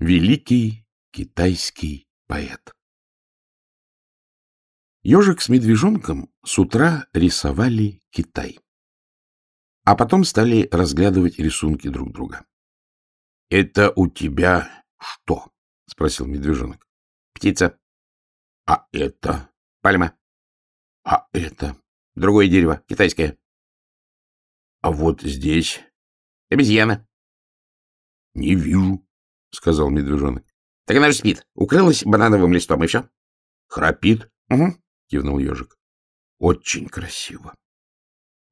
Великий китайский поэт. Ежик с медвежонком с утра рисовали Китай. А потом стали разглядывать рисунки друг друга. — Это у тебя что? — спросил медвежонок. — Птица. — А это? — Пальма. — А это? — Другое дерево, китайское. — А вот здесь? — Обезьяна. — Не вижу, — сказал медвежонок. — Так она же спит. Укрылась банановым листом, и все. — Храпит? — Угу, — кивнул ежик. — Очень красиво.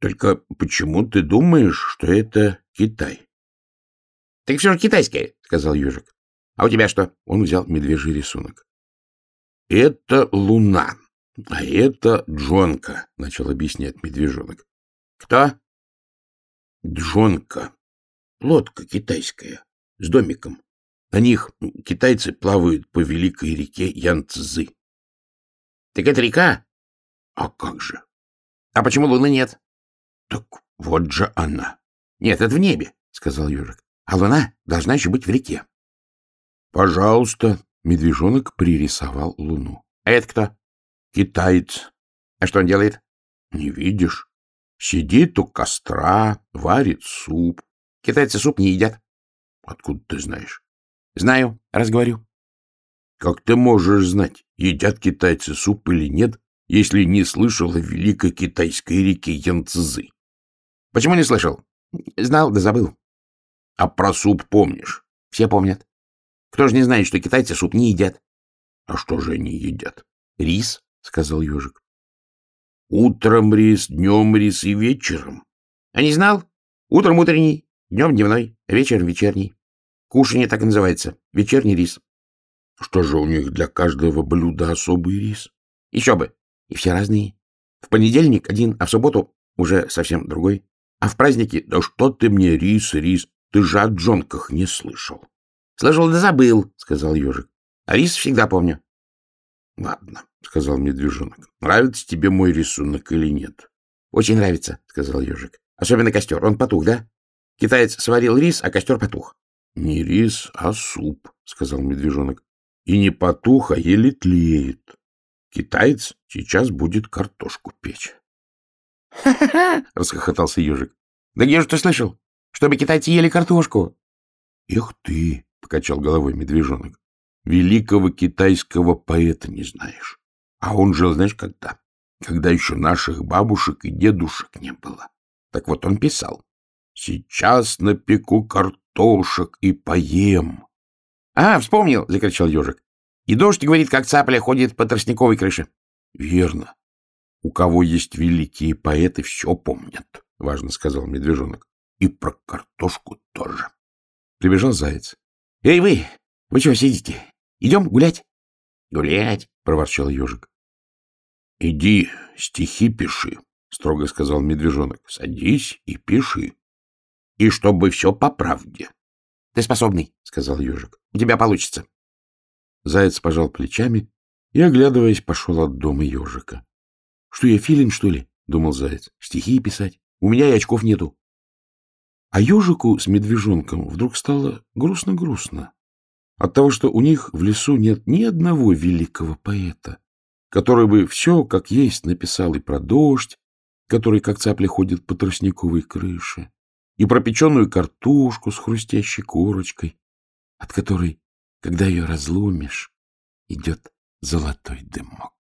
Только почему ты думаешь, что это Китай? — Так все же китайское, — сказал ежик. — А у тебя что? Он взял медвежий рисунок. — Это луна, а это Джонка, — начал объяснять медвежонок. — Кто? — Джонка. Лодка китайская, с домиком. На них китайцы плавают по великой реке Янцзы. — Так это река? — А как же? — А почему луны нет? — Так вот же она. — Нет, это в небе, — сказал ежик. — А луна должна еще быть в реке. — Пожалуйста. Медвежонок пририсовал луну. — А это кто? — Китаец. — А что он делает? — Не видишь. Сидит у костра, варит суп. — Китайцы суп не едят. — Откуда ты знаешь? — Знаю, разговорю. — Как ты можешь знать, едят китайцы суп или нет, если не слышал о великой китайской реке Янцзы? — Почему не слышал? — Знал, да забыл. — А про суп помнишь? — Все помнят. Кто же не знает, что китайцы суп не едят? — А что же они едят? — Рис, — сказал ежик. — Утром рис, днем рис и вечером. — А не знал? Утром утренний, днем дневной, вечером вечерний. Кушанье так и называется. Вечерний рис. Что же у них для каждого блюда особый рис? Еще бы. И все разные. В понедельник один, а в субботу уже совсем другой. А в праздники... Да что ты мне рис, рис? Ты же о джонках не слышал. Слышал, да забыл, сказал ежик. А рис всегда помню. Ладно, сказал медвежонок. Нравится тебе мой рисунок или нет? Очень нравится, сказал ежик. Особенно костер. Он потух, да? Китаец сварил рис, а костер потух. — Не рис, а суп, — сказал медвежонок. — И не потух, а еле тлеет. Китаец сейчас будет картошку печь. «Ха — расхохотался ежик. — Да где же ты слышал? Чтобы китайцы ели картошку. — Эх ты, — покачал головой медвежонок, — великого китайского поэта не знаешь. А он жил, знаешь, когда? Когда еще наших бабушек и дедушек не было. Так вот он писал. Сейчас напеку картошек и поем. — А, вспомнил! — закричал ежик. — И дождь, говорит, как цапля ходит по тростниковой крыше. — Верно. У кого есть великие поэты, все помнят, — важно сказал медвежонок. — И про картошку тоже. Прибежал заяц. — Эй, вы! Вы чего сидите? Идем гулять? — Гулять, — проворчал ежик. — Иди, стихи пиши, — строго сказал медвежонок. — Садись и пиши. И чтобы все по правде. — Ты способный, — сказал ежик. — У тебя получится. Заяц пожал плечами и, оглядываясь, пошел от дома ежика. — Что я, филин, что ли? — думал заяц. — Стихи писать. У меня и очков нету. А ежику с медвежонком вдруг стало грустно-грустно от того, что у них в лесу нет ни одного великого поэта, который бы все как есть написал и про дождь, который как цапля ходит по тростниковой крыше, и пропеченную картошку с хрустящей корочкой, от которой, когда ее разломишь, идет золотой дымок.